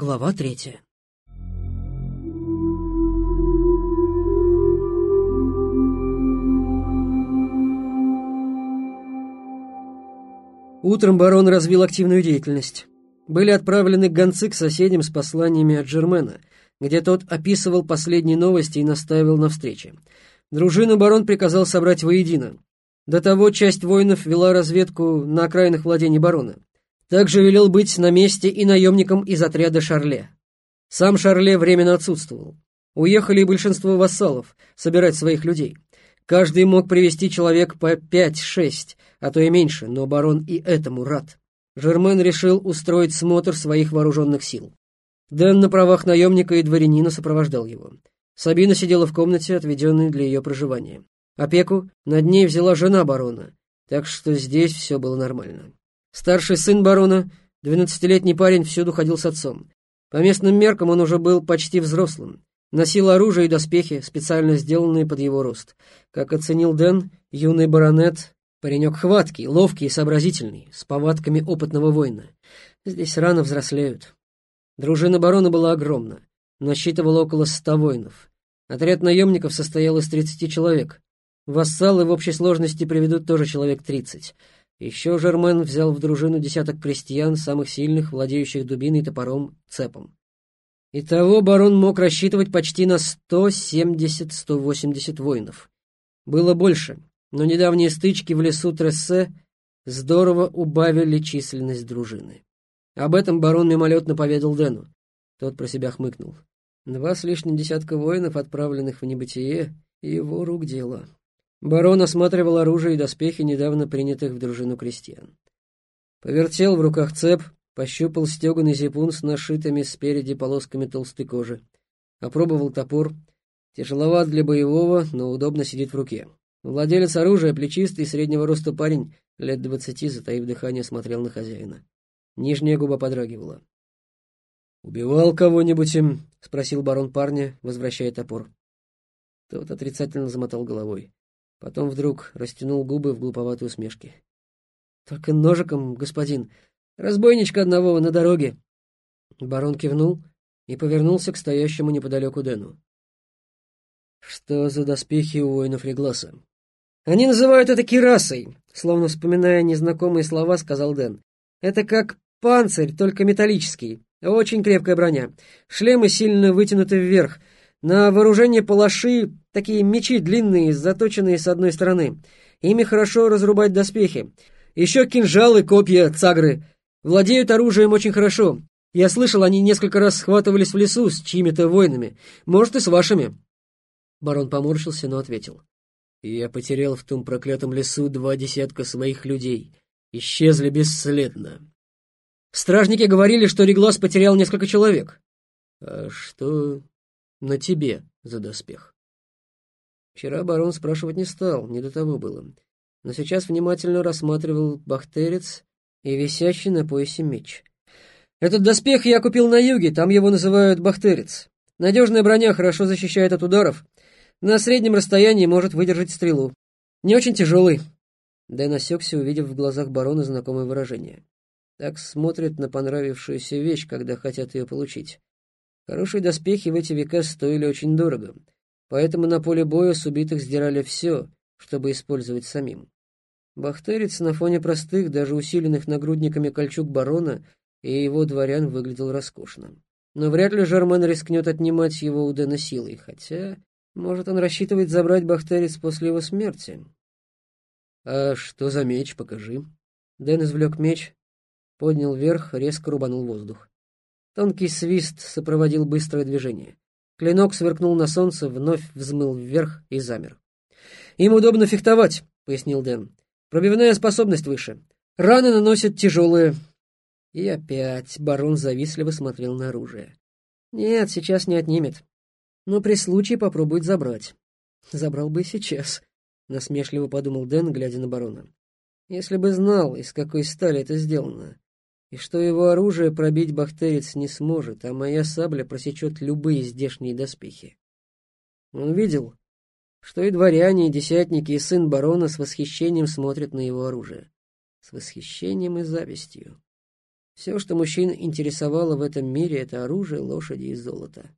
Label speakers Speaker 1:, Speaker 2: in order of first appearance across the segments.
Speaker 1: Глава третья. Утром барон развил активную деятельность. Были отправлены гонцы к соседям с посланиями от Жермена, где тот описывал последние новости и настаивал на встрече. Дружину барон приказал собрать воедино. До того часть воинов вела разведку на окраинах владений барона. Также велел быть на месте и наемникам из отряда Шарле. Сам Шарле временно отсутствовал. Уехали большинство вассалов собирать своих людей. Каждый мог привести человек по пять-шесть, а то и меньше, но барон и этому рад. Жермен решил устроить смотр своих вооруженных сил. Дэн на правах наемника и дворянина сопровождал его. Сабина сидела в комнате, отведенной для ее проживания. Опеку над ней взяла жена барона, так что здесь все было нормально. Старший сын барона, двенадцатилетний парень, всюду ходил с отцом. По местным меркам он уже был почти взрослым. Носил оружие и доспехи, специально сделанные под его рост. Как оценил Дэн, юный баронет — паренек хваткий, ловкий и сообразительный, с повадками опытного воина. Здесь рано взрослеют. Дружина барона была огромна, насчитывала около ста воинов. Отряд наемников состоял из тридцати человек. Вассалы в общей сложности приведут тоже человек тридцать — еще Жермен взял в дружину десяток крестьян, самых сильных, владеющих дубиной, топором, цепом. Итого барон мог рассчитывать почти на 170-180 воинов. Было больше, но недавние стычки в лесу Трессе здорово убавили численность дружины. Об этом барон мимолетно поведал Дэну. Тот про себя хмыкнул. Два с лишним десятка воинов, отправленных в небытие, его рук дело. Барон осматривал оружие и доспехи, недавно принятых в дружину крестьян. Повертел в руках цеп, пощупал стеганый зипун с нашитыми спереди полосками толстой кожи. Опробовал топор. Тяжеловат для боевого, но удобно сидит в руке. Владелец оружия, плечистый, среднего роста парень, лет двадцати, затаив дыхание, смотрел на хозяина. Нижняя губа подрагивала. «Убивал кого-нибудь им?» — спросил барон парня, возвращая топор. Тот отрицательно замотал головой. Потом вдруг растянул губы в глуповатой усмешке. «Только ножиком, господин. Разбойничка одного на дороге». Барон кивнул и повернулся к стоящему неподалеку Дэну. «Что за доспехи у воинов Регласа?» «Они называют это кирасой», — словно вспоминая незнакомые слова, сказал Дэн. «Это как панцирь, только металлический. Очень крепкая броня. Шлемы сильно вытянуты вверх, на вооружение палаши такие мечи длинные, заточенные с одной стороны. Ими хорошо разрубать доспехи. Еще кинжалы, копья, цагры. Владеют оружием очень хорошо. Я слышал, они несколько раз схватывались в лесу с чьими-то воинами. Может, и с вашими. Барон поморщился, но ответил. Я потерял в том проклятом лесу два десятка своих людей. Исчезли бесследно. Стражники говорили, что Реглас потерял несколько человек. А что на тебе за доспех. Вчера барон спрашивать не стал, не до того было. Но сейчас внимательно рассматривал бахтерец и висящий на поясе меч. Этот доспех я купил на юге, там его называют бахтерец. Надежная броня хорошо защищает от ударов. На среднем расстоянии может выдержать стрелу. Не очень тяжелый. Дэн осекся, увидев в глазах барона знакомое выражение. Так смотрят на понравившуюся вещь, когда хотят ее получить. Хорошие доспехи в эти века стоили очень дорого, поэтому на поле боя с убитых сдирали все, чтобы использовать самим. Бахтерец на фоне простых, даже усиленных нагрудниками кольчуг барона и его дворян выглядел роскошно. Но вряд ли Жармен рискнет отнимать его у Дэна силой, хотя, может, он рассчитывает забрать Бахтерец после его смерти. «А что за меч? Покажи». Дэн извлек меч, поднял вверх, резко рубанул воздух. Тонкий свист сопроводил быстрое движение. Клинок сверкнул на солнце, вновь взмыл вверх и замер. «Им удобно фехтовать», — пояснил Дэн. «Пробивная способность выше. Раны наносят тяжелые». И опять барон завистливо смотрел на оружие. «Нет, сейчас не отнимет. Но при случае попробует забрать. Забрал бы сейчас», — насмешливо подумал Дэн, глядя на барона. «Если бы знал, из какой стали это сделано и что его оружие пробить бахтерец не сможет, а моя сабля просечет любые здешние доспехи. Он видел, что и дворяне, и десятники, и сын барона с восхищением смотрят на его оружие. С восхищением и завистью. Все, что мужчин интересовало в этом мире, это оружие, лошади и золото.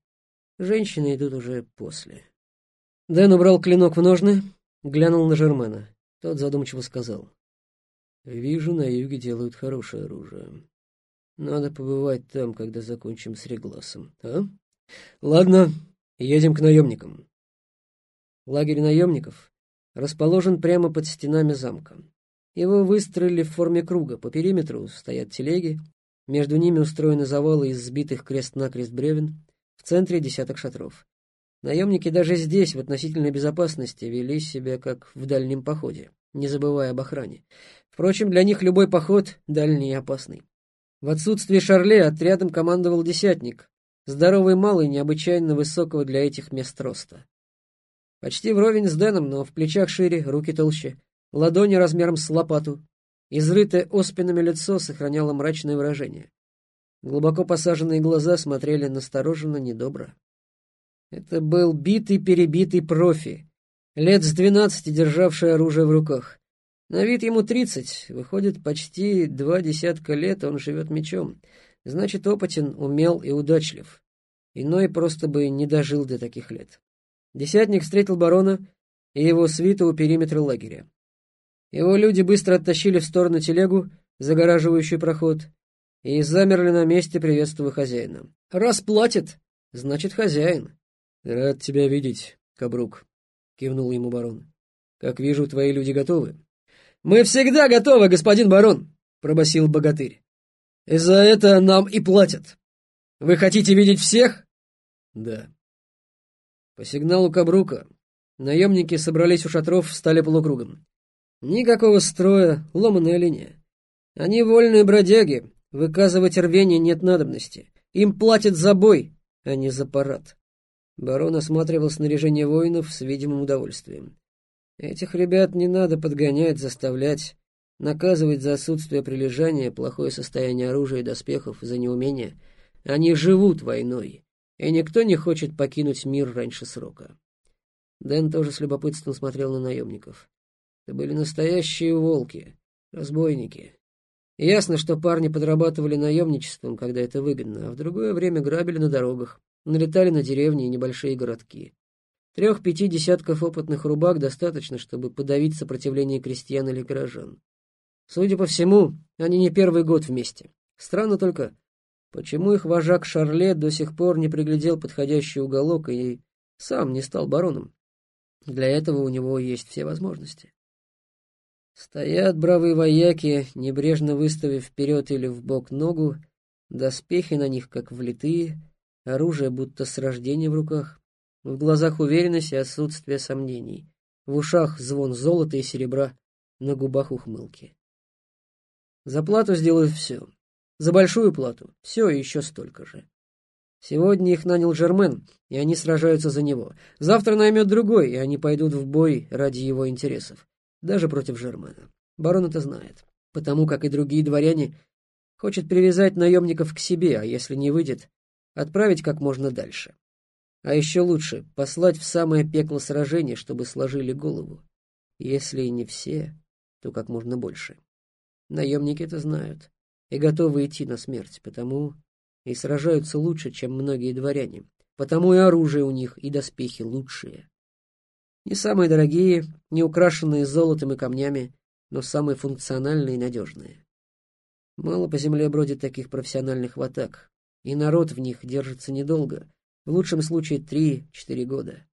Speaker 1: Женщины идут уже после. Дэн убрал клинок в ножны, глянул на Жермена. Тот задумчиво сказал. «Вижу, на юге делают хорошее оружие. Надо побывать там, когда закончим с Регласом, а? Ладно, едем к наемникам». Лагерь наемников расположен прямо под стенами замка. Его выстроили в форме круга. По периметру стоят телеги, между ними устроены завалы из сбитых крест-накрест бревен, в центре десяток шатров. Наемники даже здесь, в относительной безопасности, вели себя как в дальнем походе, не забывая об охране. Впрочем, для них любой поход дальний и опасный. В отсутствие Шарле отрядом командовал десятник, здоровый малый, необычайно высокого для этих мест роста. Почти вровень с Дэном, но в плечах шире, руки толще, ладони размером с лопату. Изрытое оспинами лицо сохраняло мрачное выражение. Глубоко посаженные глаза смотрели настороженно, недобро. Это был битый-перебитый профи, лет с двенадцати державший оружие в руках. На вид ему тридцать, выходит, почти два десятка лет он живет мечом. Значит, опытен, умел и удачлив. Иной просто бы не дожил до таких лет. Десятник встретил барона и его свиту у периметра лагеря. Его люди быстро оттащили в сторону телегу, загораживающую проход, и замерли на месте, приветствуя хозяина. «Раз платит, значит, хозяин». «Рад тебя видеть, Кабрук», — кивнул ему барон. «Как вижу, твои люди готовы». «Мы всегда готовы, господин барон», — пробасил богатырь. «И за это нам и платят. Вы хотите видеть всех?» «Да». По сигналу Кабрука наемники собрались у шатров, встали полукругом. Никакого строя, ломаная линия. Они вольные бродяги, выказывать рвение нет надобности. Им платят за бой, а не за парад. Барон осматривал снаряжение воинов с видимым удовольствием. Этих ребят не надо подгонять, заставлять, наказывать за отсутствие прилежания, плохое состояние оружия и доспехов, за неумение. Они живут войной, и никто не хочет покинуть мир раньше срока. Дэн тоже с любопытством смотрел на наемников. Это были настоящие волки, разбойники. ясно, что парни подрабатывали наемничеством, когда это выгодно, а в другое время грабили на дорогах, налетали на деревни и небольшие городки. Трех-пяти десятков опытных рубак достаточно, чтобы подавить сопротивление крестьян или горожан. Судя по всему, они не первый год вместе. Странно только, Почему их вожак Шарле до сих пор не приглядел подходящий уголок и сам не стал бароном? Для этого у него есть все возможности. Стоят бравые вояки, небрежно выставив вперед или в бок ногу, доспехи на них как влитые, оружие будто с рождения в руках, в глазах уверенность и отсутствие сомнений, в ушах звон золота и серебра, на губах ухмылки. За плату сделают все. За большую плату. Все и еще столько же. Сегодня их нанял Жермен, и они сражаются за него. Завтра наймет другой, и они пойдут в бой ради его интересов. Даже против Жермена. Барон это знает. Потому как и другие дворяне хочет привязать наемников к себе, а если не выйдет, отправить как можно дальше. А еще лучше послать в самое пекло сражения, чтобы сложили голову. Если не все, то как можно больше. Наемники это знают и готовы идти на смерть, потому и сражаются лучше, чем многие дворяне, потому и оружие у них, и доспехи лучшие. Не самые дорогие, не украшенные золотом и камнями, но самые функциональные и надежные. Мало по земле бродит таких профессиональных ватак, и народ в них держится недолго, в лучшем случае три-четыре года.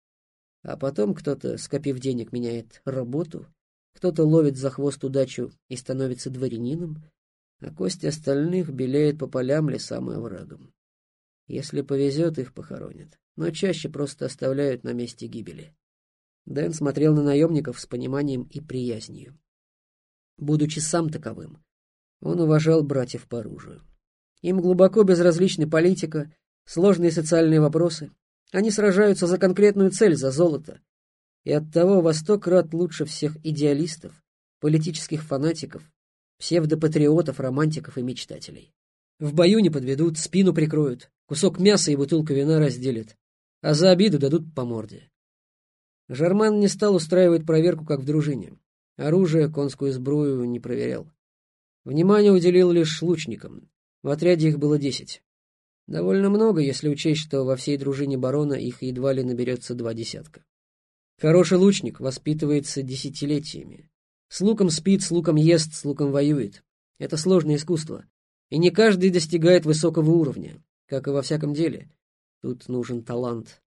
Speaker 1: А потом кто-то, скопив денег, меняет работу, кто-то ловит за хвост удачу и становится дворянином, а кости остальных белеют по полям, лесам и оврагам. Если повезет, их похоронят, но чаще просто оставляют на месте гибели. Дэн смотрел на наемников с пониманием и приязнью. Будучи сам таковым, он уважал братьев по оружию. Им глубоко безразличны политика, сложные социальные вопросы. Они сражаются за конкретную цель, за золото. И оттого Восток рад лучше всех идеалистов, политических фанатиков, псевдопатриотов, романтиков и мечтателей. В бою не подведут, спину прикроют, кусок мяса и бутылку вина разделят, а за обиду дадут по морде. Жарман не стал устраивать проверку, как в дружине. Оружие, конскую сбрую не проверял. Внимание уделил лишь лучникам. В отряде их было десять. Довольно много, если учесть, что во всей дружине барона их едва ли наберется два десятка. Хороший лучник воспитывается десятилетиями. С луком спит, с луком ест, с луком воюет. Это сложное искусство. И не каждый достигает высокого уровня, как и во всяком деле. Тут нужен талант.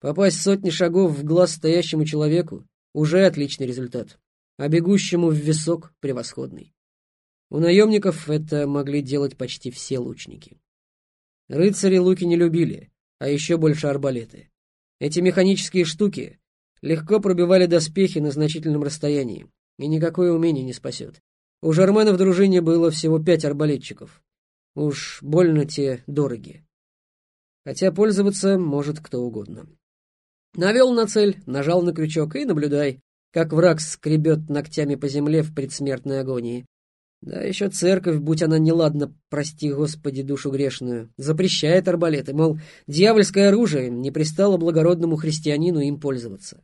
Speaker 1: Попасть сотни шагов в глаз стоящему человеку — уже отличный результат, а бегущему в висок — превосходный. У наемников это могли делать почти все лучники. Рыцари луки не любили, а еще больше арбалеты. Эти механические штуки легко пробивали доспехи на значительном расстоянии, и никакое умение не спасет. У Жармена в дружине было всего пять арбалетчиков. Уж больно те дороги. Хотя пользоваться может кто угодно. Навел на цель, нажал на крючок и наблюдай, как враг скребет ногтями по земле в предсмертной агонии. Да еще церковь, будь она неладна, прости Господи душу грешную, запрещает арбалеты, мол, дьявольское оружие не пристало благородному христианину им пользоваться.